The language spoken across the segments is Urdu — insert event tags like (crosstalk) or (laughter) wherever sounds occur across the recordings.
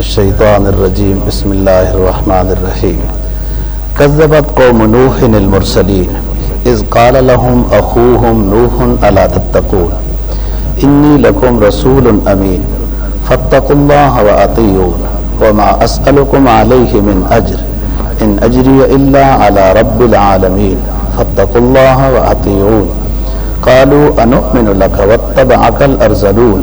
الشیطان الرجیم، بسم اللہ الرحمن الرحیم۔ كذبت قوم نوح المرسلین، اذ قال لهم اخوهم نوح الا تتقون۔ انی لکم رسول امین، فاتقوا الله واطیعون وما اسألكم علیہ من اجر، ان اجری الا على رب العالمین، فاتقوا الله واطیعون قالوا انؤمن لك واتبعك الارذلون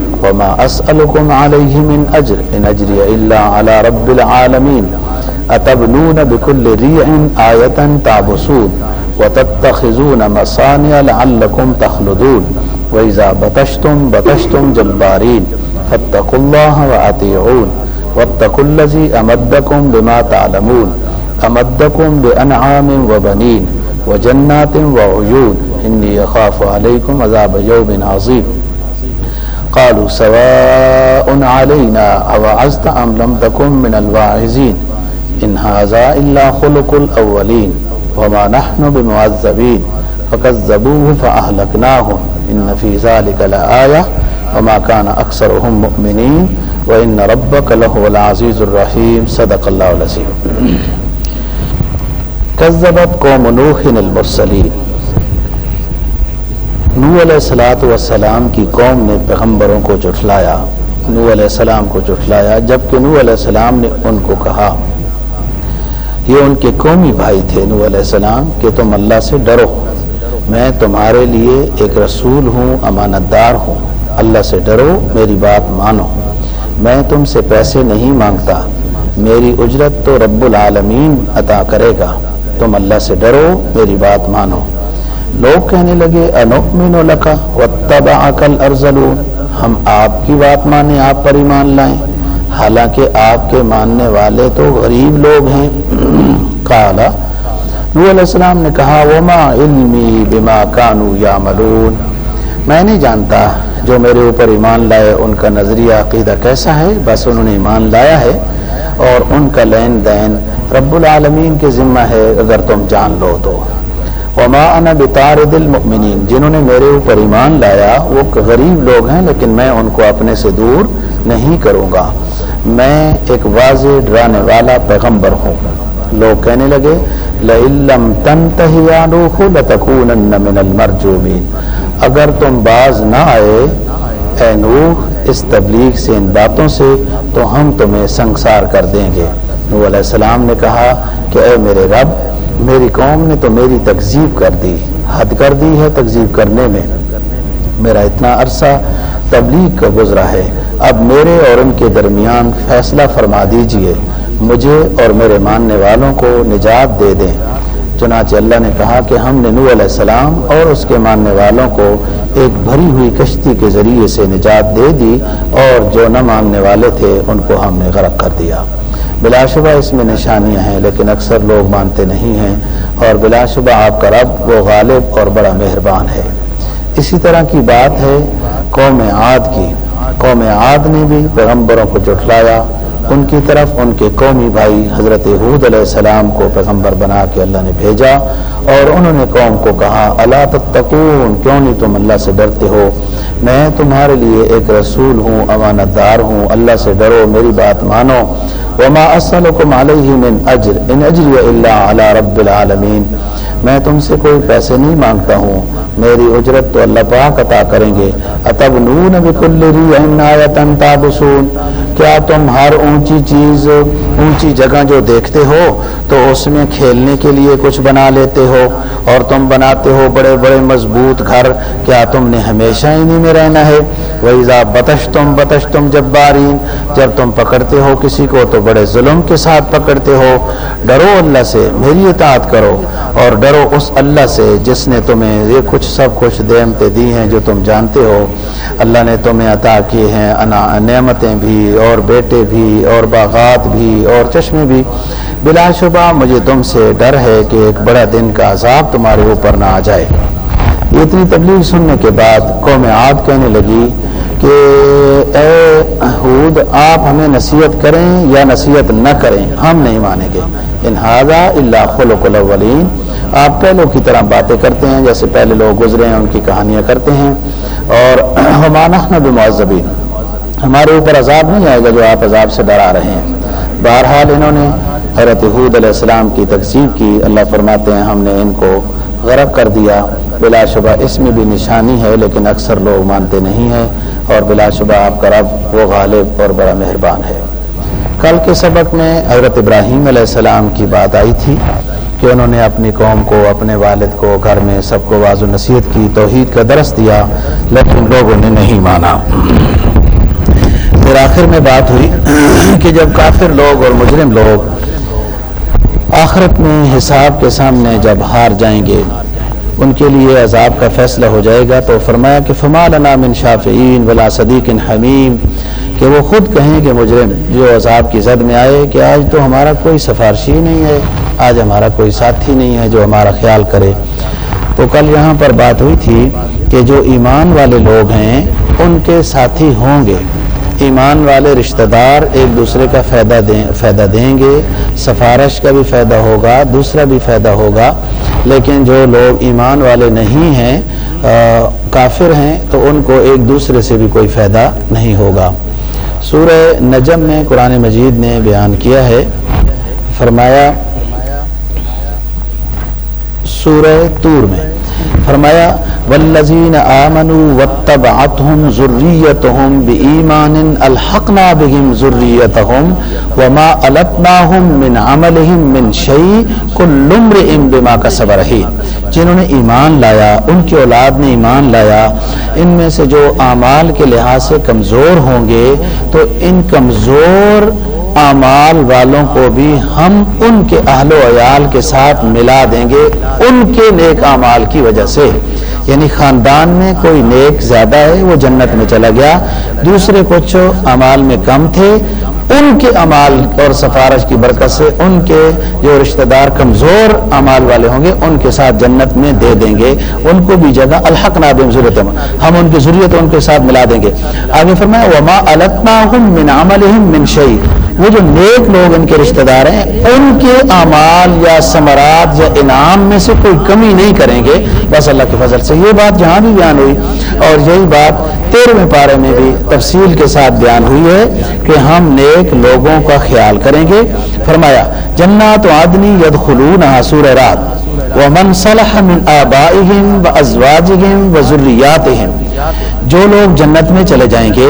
وما أسألكم عليه من أجر إن أجري إلا على رب العالمين. أتبنون بكل ريع آية تعبسون وتتخذون مصانع لعلكم تخلدون. وإذا بتشتم بتشتم جبارين. فاتقوا الله وأطيعون. واتقوا الذي أمدكم بما تعلمون. أمدكم بأنعام وبنين وجنات وعيون. إني يخاف عليكم عذاب يوم عظيم. قالوا سواء علينا أوعزت أم لم تكن من الواعزين؟ إن هذا إلا خلق الأولين وما نحن بمعذبين. فكذبوه فأهلكناهم. إن في ذلك لآية. وما كان أكثرهم مؤمنين. وإن ربك له العزيز الرحيم. صدق الله العظيم. كذبت قوم نوح المرسلين. نو علیہ السلاۃ والسلام کی قوم نے پیغمبروں کو جٹلایا نو علیہ السلام کو جٹلایا جبکہ نو علیہ السلام نے ان کو کہا، یہ ان کے قومی بھائی تھے نو علیہ السلام، کہ تم اللہ سے ڈرو۔ میں تمہارے لیے ایک رسول ہوں امانت دار ہوں۔ اللہ سے ڈرو، میری بات مانو۔ میں تم سے پیسے نہیں مانگتا۔ میری اجرت تو رب العالمین عطا کرے گا۔ تم اللہ سے ڈرو، میری بات مانو۔ لوگ کہنے لگے انؤمن لکا واتبعک الارذلون؟ ہم آپ کی بات مانیں آپ پر ایمان لائیں۔ حالانکہ آپ کے ماننے والے تو غریب لوگ ہیں۔ (clears throat) قالا نو علیہ السلام نے کہا، وما علمی بما کانو یعملون؟ میں نہیں جانتا جو میرے اوپر ایمان لائے، ان کا نظریہ عقیدہ کیسا ہے؟ بس انہوں نے ایمان لایا ہے اور ان کا لین دین رب العالمین کے ذمہ ہے، اگر تم جان لو تو۔ وما انا بطارد المؤمنین جنہوں نے میرے اوپر ایمان لایا، وہ غریب لوگ ہیں، لیکن میں ان کو اپنے سے دور نہیں کروں گا۔ میں ایک واضح ڈرانے والا پیغمبر ہوں۔ لوگ کہنے لگے لَإِلَّمْ تَنْتَهِ نُوحُ لَتَكُونَنَّ مِنَ الْمَرْجُومِينَ اگر تم باز نہ آئے، اے نوح، اس تبلیغ سے ان باتوں سے تو ہم تمہیں سنگسار کر دیں گے۔ نوح علیہ السلام نے کہا کہ اے میرے رب میری قوم نے تو میری تکذیب کر دی، حد کر دی ہے تکذیب کرنے میں۔ میرا اتنا عرصہ تبلیغ کا گزرا ہے۔ اب میرے اور ان کے درمیان فیصلہ فرما دیجیے۔ مجھے اور میرے ماننے والوں کو نجات دے دیں۔ چنانچہ اللہ نے کہا کہ ہم نے نو علیہ السلام اور اس کے ماننے والوں کو ایک بھری ہوئی کشتی کے ذریعے سے نجات دے دی اور جو نہ ماننے والے تھے، ان کو ہم نے غرق کر دیا۔ بلا شبہ اس میں نشانیاں ہیں، لیکن اکثر لوگ مانتے نہیں ہیں اور بلا شبہ آپ کا رب، وہ غالب اور بڑا مہربان ہے۔ اسی طرح کی بات ہے قوم عاد کی۔ قوم عاد نے بھی پیغمبروں کو جٹلایا ان کی طرف ان کے قومی بھائی حضرت حود علیہ السلام کو پیغمبر بنا کے اللہ نے بھیجا اور انہوں نے قوم کو کہا اللہ تتقون، کیوں نہیں تم اللہ سے ڈرتے ہو؟ میں تمہارے لیے ایک رسول ہوں امانت دار ہوں، اللہ سے ڈرو، میری بات مانو۔ وما اسلکم علیہ من اجر ان اجری الا علی رب العالمین میں تم سے کوئی پیسے نہیں مانگتا ہوں۔ میری اجرت تو اللہ پاک عطا کریں گے۔ اتب نون بکل ری آیتن تابسون کیا تم ہر اونچی چیز، اونچی جگہ جو دیکھتے ہو، تو اس میں کھیلنے کے لیے کچھ بنا لیتے ہو؟ اور تم بناتے ہو بڑے بڑے مضبوط گھر، کیا تم نے ہمیشہ انہیں میں رہنا ہے؟ ویزا بتش تم بتش تم جب بارین جب تم پکڑتے ہو کسی کو تو بڑے ظلم کے ساتھ پکڑتے ہو۔ ڈرو اللہ سے، میری اطاعت کرو۔ اور ڈرو اس اللہ سے جس نے تمہیں یہ کچھ سب کچھ دیمتے دی ہیں جو تم جانتے ہو۔ اللہ نے تمہیں عطا کیے ہیں، انا نعمتیں بھی، اور بیٹے بھی، اور باغات بھی، اور چشمے بھی۔ بلا شبہ مجھے تم سے ڈر ہے کہ ایک بڑا دن کا عذاب تمہارے اوپر نہ آ جائے۔ اتنی تبلیغ سننے کے بعد قوم عاد کہنے لگی کہ اے حود، آپ ہمیں نصیحت کریں یا نصیحت نہ کریں، ہم نہیں مانیں گے۔ انہذا اللہ خلق الاولین۔ آپ پہلوں کی طرح باتیں کرتے ہیں، جیسے پہلے لوگ گزرے ہیں، ان کی کہانیاں کرتے ہیں۔ اور (clears throat) ہمانہ بمعذبین۔ ہمارے اوپر عذاب نہیں آئے گا جو آپ عذاب سے ڈرا رہے ہیں۔ بہرحال انہوں نے حضرت حود علیہ السلام کی تقسیب کی۔ اللہ فرماتے ہیں، ہم نے ان کو غرق کر دیا۔ بلا شبہ اس میں بھی نشانی ہے، لیکن اکثر لوگ مانتے نہیں ہیں اور بلا شبہ آپ کا رب وہ غالب اور بڑا مہربان ہے۔ کل کے سبق میں حضرت ابراہیم علیہ السلام کی بات آئی تھی کہ انہوں نے اپنی قوم کو، اپنے والد کو گھر میں سب کو واضح نصیحت کی، توحید کا درس دیا، لیکن لوگوں نے نہیں مانا۔ پھر آخر میں بات ہوئی کہ جب کافر لوگ اور مجرم لوگ آخرت میں حساب کے سامنے جب ہار جائیں گے ان کے لیے عذاب کا فیصلہ ہو جائے گا تو فرمایا کہ فما لنا من شافعین ولا صدیق حمیم، کہ وہ خود کہیں کہ مجرم جو عذاب کی زد میں آئے کہ آج تو ہمارا کوئی سفارشی نہیں ہے، آج ہمارا کوئی ساتھی نہیں ہے جو ہمارا خیال کرے۔ تو کل یہاں پر بات ہوئی تھی کہ جو ایمان والے لوگ ہیں، ان کے ساتھی ہوں گے۔ ایمان والے رشتہ دار ایک دوسرے کا فائدہ دیں فائدہ دیں گے۔ سفارش کا بھی فائدہ ہوگا، دوسرا بھی فائدہ ہوگا۔ لیکن جو لوگ ایمان والے نہیں ہیں کافر ہیں، تو ان کو ایک دوسرے سے بھی کوئی فائدہ نہیں ہوگا۔ سورہ نجم میں قرآن مجید نے بیان کیا ہے۔ فرمایا، سورہ تور میں۔ فرمایا والذین آمنوا واتبعتهم ذریتهم بإیمان الحقنا بهم ذریتهم وما علتناهم من عملهم من شیء کل امرئ بما کسب رہین جنہوں نے ایمان لایا، ان کی اولاد نے ایمان لایا، ان میں سے جو اعمال کے لحاظ سے کمزور ہوں گے، تو ان کمزور اعمال والوں کو بھی ہم ان کے اہل و عیال کے ساتھ ملا دیں گے ان کے نیک اعمال کی وجہ سے۔ یعنی خاندان میں کوئی نیک زیادہ ہے، وہ جنت میں چلا گیا۔ دوسرے کچھ امال میں کم تھے۔ ان کے امال اور سفارش کی برکت سے ان کے جو رشتہ دار کمزور امال والے ہوں گے، ان کے ساتھ جنت میں دے دیں گے۔ ان کو بھی جگہ الحق نادم ضرورت ہم ان کی ضرورت ان کے ساتھ ملا دیں گے۔ آگے فرمایا، وما التنا من عملهم من شيء۔ وہ جو نیک لوگ ان کے رشتہ دار ہیں، ان کے اعمال یا ثمرات یا انعام میں سے کوئی کمی نہیں کریں گے۔ بس اللہ کے فضل سے یہ بات جہاں بھی بیان ہوئی۔ اور یہی بات تیرہویں پارے میں بھی تفصیل کے ساتھ بیان ہوئی ہے کہ ہم نیک لوگوں کا خیال کریں گے۔ فرمایا، جنات آدنی ید خلون حسور رات، ومن صلح من آبائهم وازواجهم وذریاتهم جو لوگ جنت میں چلے جائیں گے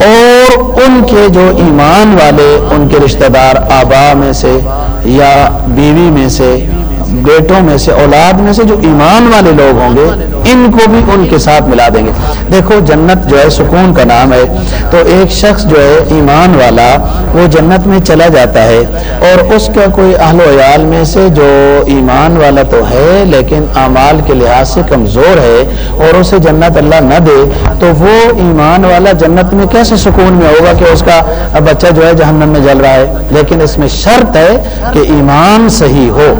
اور ان کے جو ایمان والے، ان کے رشتہ دار، آبا میں سے یا بیوی میں سے، بیٹوں میں سے، اولاد میں سے جو ایمان والے لوگ ہوں گے ان کو بھی ان کے ساتھ ملا دیں گے۔ دیکھو، جنت جو ہے، سکون کا نام ہے۔ تو ایک شخص جو ہے، ایمان والا، وہ جنت میں چلا جاتا ہے۔ اور اس کا کوئی اہل و عیال میں سے جو ایمان والا تو ہے، لیکن اعمال کے لحاظ سے کمزور ہے اور اسے جنت اللہ نہ دے، تو وہ ایمان والا جنت میں کیسے سکون میں ہوگا کہ اس کا بچہ جو ہے، جہنم میں جل رہا ہے؟ لیکن اس میں شرط ہے کہ ایمان صحیح ہو۔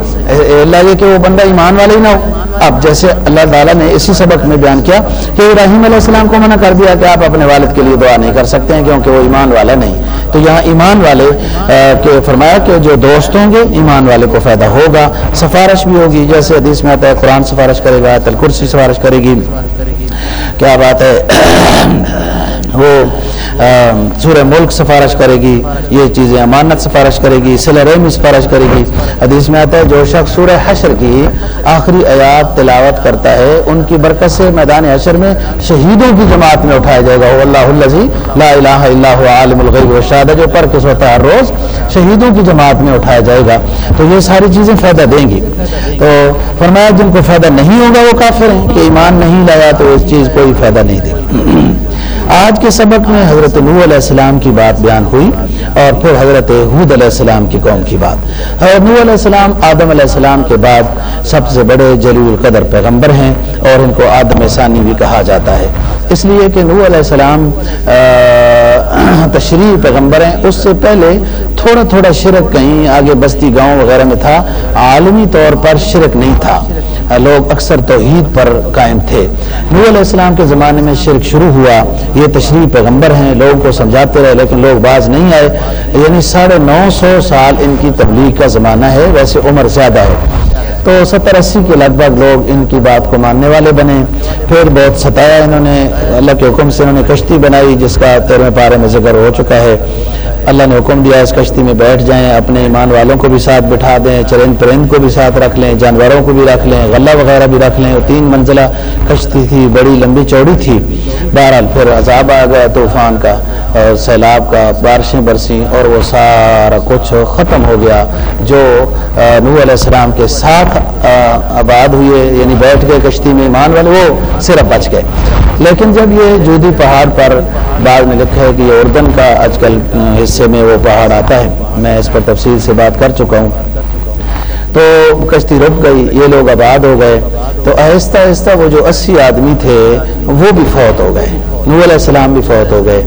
اللہ یہ کہ وہ بندہ ایمان والا ہی نہ ہو۔ اب جیسے اللہ تعالیٰ نے اسی سبق میں بیان کیا کہ ابراہیم علیہ السلام کو منع کر دیا کہ آپ اپنے والد کے لیے دعا نہیں کر سکتے ہیں کیونکہ وہ ایمان والا نہیں۔ تو یہاں ایمان والے کے فرمایا کہ جو دوست ہوں گے، ایمان والے کو فائدہ ہوگا۔ سفارش بھی ہوگی، جیسے حدیث میں آتا ہے، قرآن سفارش کرے گا تلکرسی سفارش کرے گی۔ کیا بات ہے؟ (coughs) وہ سورہ ملک سفارش کرے گی، یہ چیزیں امانت سفارش کرے گی رحمی سفارش کرے گی۔ حدیث میں آتا ہے، جو شخص سورہ حشر کی آخری آیات تلاوت کرتا ہے، ان کی برکت سے میدان حشر میں شہیدوں کی جماعت میں اٹھایا جائے گا۔ اللہ لا الہ الا عالم الغیب و شہادہ، جو پڑھ کے سوتا ہر روز شہیدوں کی جماعت میں اٹھایا جائے گا۔ تو یہ ساری چیزیں فائدہ دیں گی۔ تو فرمایا، جن کو فائدہ نہیں ہوگا، وہ کافر ہیں، کہ ایمان نہیں لایا تو اس چیز کوئی فائدہ نہیں دے گی آج کے سبق میں حضرت نو علیہ السلام کی بات بیان ہوئی اور پھر حضرت حود علیہ السلام کی قوم کی بات۔ حضرت نو علیہ السلام آدم علیہ السلام کے بعد سب سے بڑے جلیل القدر پیغمبر ہیں اور ان کو آدم ثانی بھی کہا جاتا ہے۔ اس لیے کہ نو علیہ السلام تشریح پیغمبر ہیں۔ اس سے پہلے تھوڑا تھوڑا شرک کہیں آگے بستی گاؤں وغیرہ میں تھا، عالمی طور پر شرک نہیں تھا۔ لوگ اکثر توحید پر قائم تھے۔ نو علیہ السلام کے زمانے میں شرک شروع ہوا۔ یہ تشریح پیغمبر ہیں، لوگوں کو سمجھاتے رہے، لیکن لوگ باز نہیں آئے۔ یعنی ساڑھے نو سو سال ان کی تبلیغ کا زمانہ ہے، ویسے عمر زیادہ ہے۔ تو ستر اسی کے لگ بھگ لوگ ان کی بات کو ماننے والے بنے۔ پھر بہت ستایا انہوں نے، اللہ کے حکم سے انہوں نے کشتی بنائی، جس کا تیرہویں پارے میں ذکر ہو چکا ہے۔ اللہ نے حکم دیا اس کشتی میں بیٹھ جائیں، اپنے ایمان والوں کو بھی ساتھ بٹھا دیں، چرند پرند کو بھی ساتھ رکھ لیں، جانوروں کو بھی رکھ لیں، غلہ وغیرہ بھی رکھ لیں۔ تین منزلہ کشتی تھی، بڑی لمبی چوڑی تھی۔ بہرحال پھر عذاب آ گیا طوفان کا اور سیلاب کا، بارشیں برسیں اور وہ سارا کچھ ختم ہو گیا۔ جو نو علیہ السلام کے ساتھ آباد ہوئے یعنی بیٹھ گئے کشتی میں ایمان والے، وہ صرف بچ گئے۔ لیکن جب یہ جودی پہاڑ پر بعد میں لکھا ہے کہ یہ اردن کا آج کل حصے میں وہ پہاڑ آتا ہے، میں اس پر تفصیل سے بات کر چکا ہوں۔ تو کشتی رک گئی، یہ لوگ آباد ہو گئے۔ تو آہستہ آہستہ وہ جو اسی آدمی تھے، وہ بھی فوت ہو گئے۔ نور علیہ السلام بھی فوت ہو گئے۔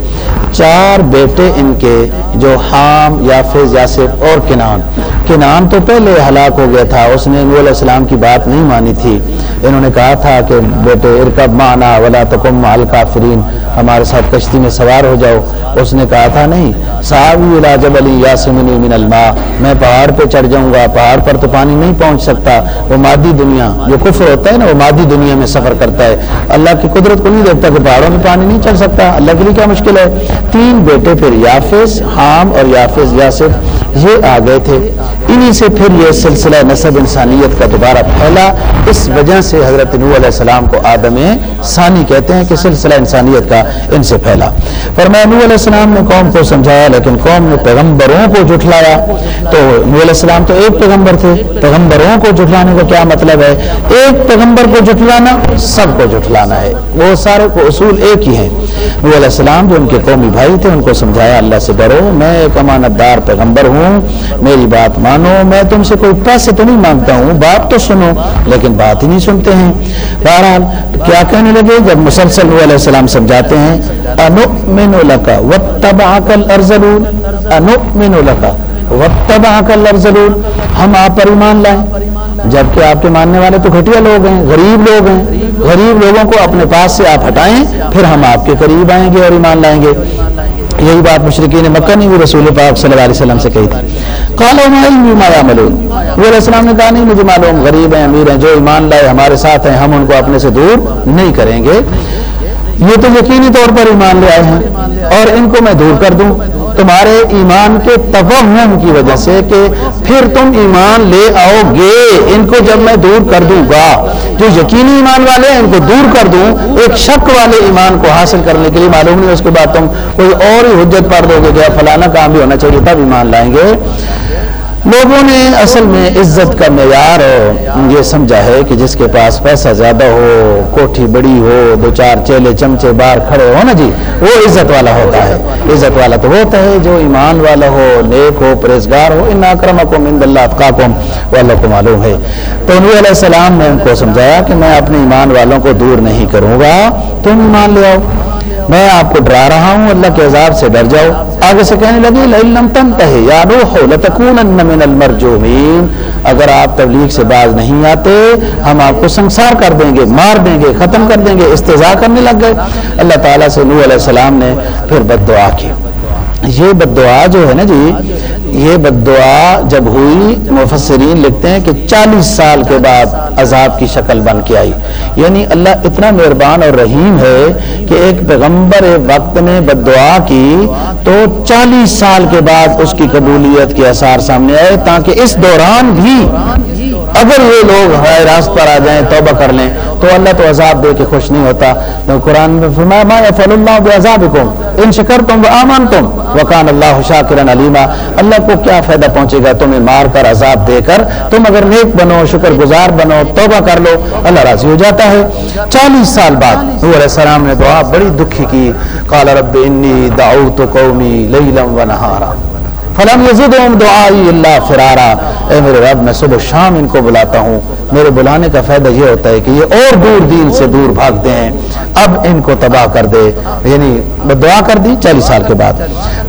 چار بیٹے ان کے، جو حام یافز یاسف اور کنان کنان تو پہلے ہلاک ہو گیا تھا، اس نے نور علیہ السلام کی بات نہیں مانی تھی۔ انہوں نے کہا تھا کہ بیٹے ارکب مانا ولا تکم الکافرین، ہمارے ساتھ کشتی میں سوار ہو جاؤ۔ اس نے کہا تھا، نہیں صحابی جب علی یاسمنی من الماء، میں پہاڑ پہ چڑھ جاؤں گا، پہاڑ پر تو پانی نہیں پہنچ سکتا۔ وہ مادی دنیا، جو کفر ہوتا ہے نا، وہ مادی دنیا میں سفر کرتا ہے۔ اللہ کی قدرت کو نہیں دیکھتا کہ پہاڑوں میں پانی نہیں چڑھ سکتا۔ اللہ کے لیے کیا مشکل ہے؟ تین بیٹے پھر یافس حام اور یافس یاسف یہ آ گئے تھے۔ انہی سے پھر یہ سلسلہ نصب انسانیت کا دوبارہ پھیلا۔ اس وجہ سے حضرت نو علیہ السلام کو آدم ثانی کہتے ہیں کہ سلسلہ انسانیت کا ان سے پھیلا۔ پر میں نو علیہ السلام نے قوم کو سمجھایا، لیکن قوم نے پیغمبروں کو جھٹلایا۔ تو نو علیہ السلام تو ایک پیغمبر تھے۔ پیغمبروں کو جھٹلانے کا کیا مطلب ہے؟ ایک پیغمبر کو جھٹلانا، سب کو جھٹلانا ہے۔ وہ سارے کو اصول ایک ہی ہیں۔ نو علیہ السلام جو ان کے قومی بھائی تھے، ان کو سمجھایا، اللہ سے ڈرو، میں ایک امانت دار پیغمبر ہوں۔ ہوں۔ میری بات مانو۔ میں تم سے کوئی پیسے تو نہیں مانگتا ہوں۔ بات تو سنو، لیکن بات ہی نہیں سنتے ہیں۔ بہرحال کیا کہنے لگے؟ جب مسلسل علیہ السلام سمجھاتے ہیں انؤمن لك واتبعك الارذلون؟ انؤمن لك واتبعك الارذلون۔ ہم آپ پر ایمان لائیں۔ جبکہ آپ کے ماننے والے تو گھٹیا لوگ ہیں، غریب لوگ ہیں۔ غریب لوگوں کو اپنے پاس سے آپ ہٹائیں، پھر ہم آپ کے قریب آئیں گے اور ایمان لائیں گے۔ یہی بات مشرقین مکہ نے بھی رسول پاک صلی اللہ علیہ وسلم سے کہی تھی۔ کالو مایا ملون وہ السلام نے کہا، نہیں، مجھے معلوم غریب ہیں، امیر ہیں، جو ایمان لائے ہمارے ساتھ ہیں، ہم ان کو اپنے سے دور نہیں کریں گے۔ یہ تو یقینی طور پر ایمان لے آئے ہیں، اور ان کو میں دور کر دوں۔ تمہارے ایمان کے توہم کی وجہ سے کہ پھر تم ایمان لے آؤ گے۔ ان کو جب میں دور کر دوں گا، جو یقینی ایمان والے ہیں، ان کو دور کر دوں، ایک شک والے ایمان کو حاصل کرنے کے لیے معلوم نہیں اس کے بعد تم کوئی اور ہی حجت پڑھ دو گے کہ فلانا کام بھی ہونا چاہیے، تب ایمان لائیں گے۔ لوگوں نے اصل میں عزت کا معیار یہ سمجھا ہے کہ جس کے پاس پیسہ زیادہ ہو، کوٹھی بڑی ہو، دو چار چیلے چمچے بار کھڑے ہو، نا جی؟ وہ عزت والا ہوتا ہے۔ عزت والا تو ہوتا ہے، جو ایمان والا ہو، نیک ہو پرہزگار ہو ان اکرم کو مند اللہ کو والوں کو معلوم ہے۔ تو نبی علیہ السلام نے ان کو سمجھایا کہ میں اپنے ایمان والوں کو دور نہیں کروں گا۔ تم ایمان لے آؤ۔ میں آپ کو ڈرا رہا ہوں، اللہ کے عذاب سے ڈر جاؤ۔ آگے سے کہنے لگے لَإِلَّمْ تَنْتَهِ يَا نُوحُ لَتَكُونَنَّ مِنَ الْمَرْجُومِينَ اگر آپ تبلیغ سے باز نہیں آتے، ہم آپ کو سنسار کر دیں گے، مار دیں گے، ختم کر دیں گے، استضاء کرنے لگ گئے۔ اللہ تعالیٰ سے نوح علیہ السلام نے پھر بد دعا کی۔ یہ بد دعا جو ہے نا جی یہ بد دعا جب ہوئی، مفسرین لکھتے ہیں کہ چالیس سال کے بعد عذاب کی شکل بن کے آئی۔ یعنی اللہ اتنا مہربان اور رحیم ہے کہ ایک پیغمبر وقت نے بد دعا کی تو چالیس سال کے بعد اس کی قبولیت کے اثار سامنے آئے تاکہ اس دوران بھی اگر یہ لوگ راست پر آ جائیں توبہ کر لیں، تو اللہ تو عذاب دے کے خوش نہیں ہوتا۔ تو قرآن میں فرمایا، ما یفعل اللہ بعذابکم، ان شکرتم وآمنتم وکان اللہ شاکرا علیما۔ اللہ کو کیا فائدہ پہنچے گا؟ تمہیں مار کر عذاب دے کر۔ تم اگر نیک بنو شکر گزار بنو، توبہ کر لو، اللہ راضی ہو جاتا ہے۔ چالیس سال بعد نور علیہ السلام نے دعا بڑی دکھی کی۔ قال رب انی دعوت قومی لیلا و نہارا۔ فلم یزدہم دعائی اللہ فرارا۔ اے میرے رب، میں صبح شام ان کو بلاتا ہوں۔ میرے بلانے کا فائدہ یہ ہوتا ہے کہ یہ اور دور دین سے دور بھاگتے ہیں اب ان کو تباہ کر دے۔ یعنی دعا کر دی چالیس سال کے بعد۔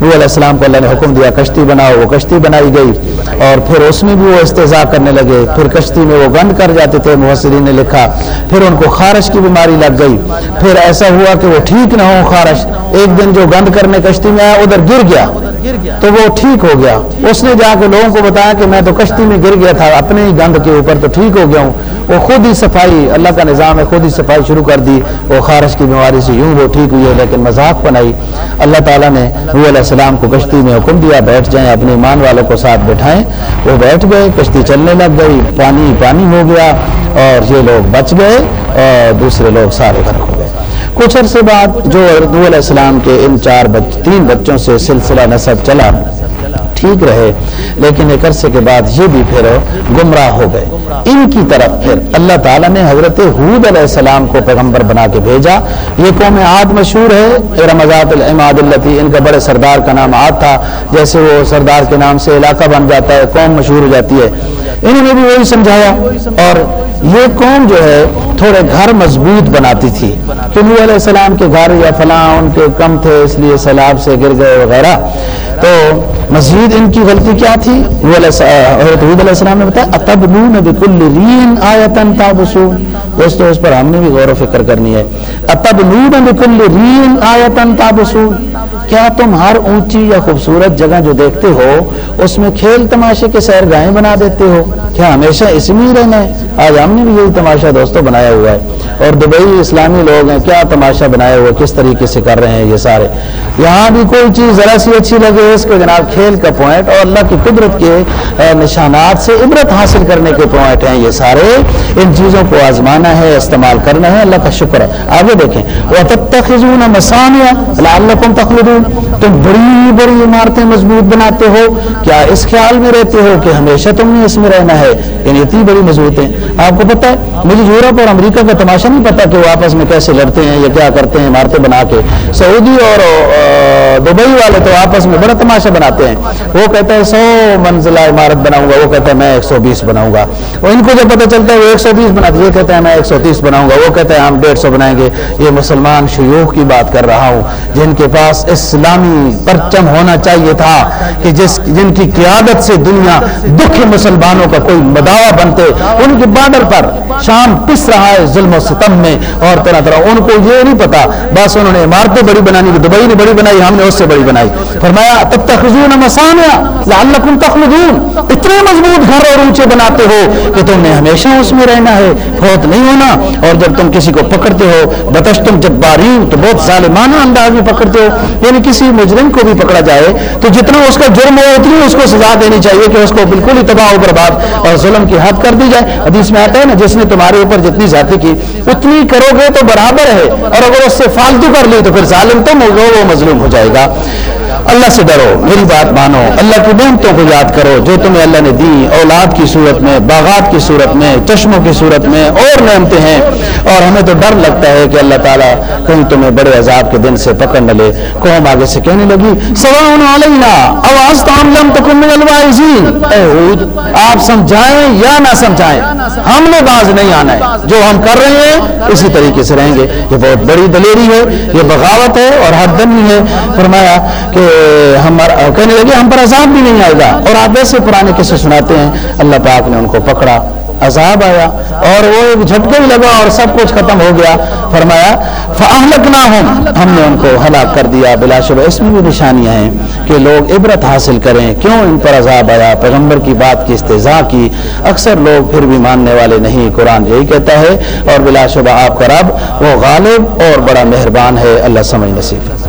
نور علیہ السلام کو اللہ نے حکم دیا، کشتی بناؤ، وہ کشتی بنائی گئی۔ اور پھر اس میں بھی وہ استضاء کرنے لگے۔ پھر کشتی میں وہ گند کر جاتے تھے محسرین نے لکھا۔ پھر ان کو خارش کی بیماری لگ گئی۔ پھر ایسا ہوا کہ وہ ٹھیک نہ ہو خارش۔ ایک دن جو گند کرنے کشتی میں آیا، ادھر گر گیا۔ تو وہ ٹھیک ٹھیک ہو گیا۔ اس نے جا کے لوگوں کو بتایا کہ میں تو کشتی میں گر گیا تھا، اپنے ہی گند کے اوپر تو ٹھیک ہو گیا ہوں۔ وہ خود ہی صفائی، اللہ کا نظام ہے، خود ہی صفائی شروع کر دی۔ وہ خارش کی بیماری سے یوں وہ ٹھیک ہوئی ہے، لیکن مذاق بنائی۔ اللہ تعالیٰ نے نو علیہ السلام کو کشتی میں حکم دیا، بیٹھ جائیں، اپنے ایمان والوں کو ساتھ بٹھائیں۔ وہ بیٹھ گئے، کشتی چلنے لگ گئی، پانی پانی ہو گیا اور یہ لوگ بچ گئے اور دوسرے لوگ سارے گھر ہو گئے۔ کچھ عرصے بعد جو اردو علیہ السلام کے ان چار بچ، تین بچوں سے سلسلہ نصب چلا۔ ٹھیک رہے، لیکن ایک عرصے کے بعد یہ بھی پھر گمراہ ہو گئے۔ ان کی طرف پھر اللہ تعالیٰ نے حضرت حود علیہ السلام کو پیغمبر بنا کے بھیجا۔ یہ قوم عاد مشہور ہے۔ رمضات العماد اللہ ان کا بڑے سردار کا نام عاد تھا، جیسے وہ سردار کے نام سے علاقہ بن جاتا ہے، قوم مشہور ہو جاتی ہے۔ انہوں نے بھی وہی سمجھایا اور یہ قوم جو ہے تھوڑے گھر مضبوط بناتی تھی۔ کہ نور علیہ السلام کے گھر یا فلاں ان کے کم تھے، اس لیے سیلاب سے گر گئے وغیرہ۔ تو مزید ان کی غلطی کیا تھی؟ حضرت علیہ السلام نے بتایا، اتبنون بکل رین آیتن تابسون دوستو، اس پر ہم نے بھی غور و فکر کرنی ہے۔ اتبنون بکل رین آیتن تابسون کیا تم ہر اونچی یا خوبصورت جگہ جو دیکھتے ہو، اس میں کھیل تماشے کے سیر گاہیں بنا دیتے ہو؟ کیا ہمیشہ اس میں ہی رہنا ہے؟ آج ہم نے بھی یہی تماشا دوستوں بنایا ہوا ہے۔ اور دبئی اسلامی لوگ ہیں، کیا تماشا بنایا ہوا کس طریقے سے کر رہے ہیں یہ سارے؟ یہاں بھی کوئی چیز ذرا سی اچھی لگے، اس کو جناب کھیل کا پوائنٹ اور اللہ کی قدرت کے نشانات سے عبرت حاصل کرنے کے پوائنٹ ہیں یہ سارے۔ ان چیزوں کو آزمانا ہے، استعمال کرنا ہے، اللہ کا شکر ہے۔ آگے دیکھیں۔ وہ تب تک مسانیہ اللہ تخلدون۔ تم بڑی بڑی عمارتیں مضبوط بناتے ہو۔ کیا اس خیال میں رہتے ہو کہ ہمیشہ تم نے اس میں رہنا ہے؟ یعنی اتنی بڑی مضبوط ہیں آپ کو پتا ہے، مجھے یورپ اور امریکہ کا تماشا نہیں پتا کہ وہ آپس میں کیسے لڑتے ہیں یا کیا کرتے ہیں عمارتیں بنا کے۔ سعودی اور دبئی والے تو آپس میں بڑا تماشا بناتے ہیں۔ وہ کہتا ہے، سو منزلہ عمارت بناؤں گا۔ وہ کہتا ہے، میں ایک سو بیس بناؤں گا۔ اور ان کو جب پتہ چلتا ہے، وہ ایک سو بیس بناتے یہ کہتے ہیں میں ایک سو تیس بناؤں گا۔ وہ کہتے ہیں ہم ڈیڑھ سو بنائیں گے۔ یہ مسلمان شیوخ کی بات کر رہا ہوں، جن کے پاس اس اسلامی پرچم ہونا چاہیے تھا کہ جس جن کی قیادت سے دنیا دکھ مسلمانوں کا کوئی مداوع بنتے، ان کے بارڈر پر شام پس رہا ہے ظلم و ستم میں اور طرح طرح۔ ان کو یہ نہیں پتا، بس انہوں نے عمارتیں بڑی بنانی کی دبئی نے بڑی بنائی، ہم نے اس سے بڑی بنائی۔ فرمایا تب تخذون مسانیہ لعلکم تخلدون۔ اتنے مضبوط گھر اور اونچے بناتے ہو کہ تم نے ہمیشہ اس میں رہنا ہے بہت نہیں ہونا۔ اور جب تم کسی کو پکڑتے ہو بتشتم جب بارین تو بہت ظالمانہ انداز میں پکڑتے ہو۔ یعنی بھی کسی مجرم کو بھی پکڑا جائے تو جتنا اس کا جرم ہو، اتنی اس کو سزا دینی چاہیے کہ اس کو بالکل ہی تباہ و برباد اور ظلم کی حد کر دی جائے۔ حدیث میں آتا ہے نا، جس نے تمہارے اوپر جتنی زیادتی کی، اتنی کرو گے تو برابر ہے۔ اور اگر اس سے فالتو کر لی تو پھر ظالم تم ہوگا، وہ مظلوم ہو جائے گا۔ اللہ سے ڈرو، میری بات مانو۔ اللہ کی نعمتوں کو یاد کرو جو تمہیں اللہ نے دی۔ اولاد کی صورت میں، باغات کی صورت میں، چشموں کی صورت میں اور نعمتیں ہیں۔ اور ہمیں تو ڈر لگتا ہے کہ اللہ تعالیٰ کہیں تمہیں بڑے عذاب کے دن سے پکڑ نہ لے۔ قوم آگے سے کہنے لگی سوان علینا، آواز تو ہم لم من الوائزین اے حود آپ سمجھائیں یا نہ سمجھائیں؟ ہم نے باز نہیں آنا ہے۔ جو ہم کر رہے ہیں، اسی طریقے سے رہیں گے۔ یہ بہت بڑی دلیری ہے، یہ بغاوت ہے اور حد دن ہے۔ فرمایا کہ ہم کہنے لگے ہم پر عذاب بھی نہیں آئے گا۔ اور آپ ویسے پرانے قصے سناتے ہیں۔ اللہ پاک نے ان کو پکڑا، عذاب آیا۔ اور وہ ایک جھٹکے بھی لگا اور سب کچھ ختم ہو گیا۔ فرمایا فاہلک ہم نے ان کو ہلاک کر دیا بلا شبہ۔ اس میں بھی نشانیاں ہیں کہ لوگ عبرت حاصل کریں۔ کیوں ان پر عذاب آیا؟ پیغمبر کی بات کی استضاء کی۔ اکثر لوگ پھر بھی ماننے والے نہیں۔ قرآن یہی کہتا ہے، اور بلا شبہ آپ کا رب وہ غالب اور بڑا مہربان ہے۔ اللہ سمجھ نصیب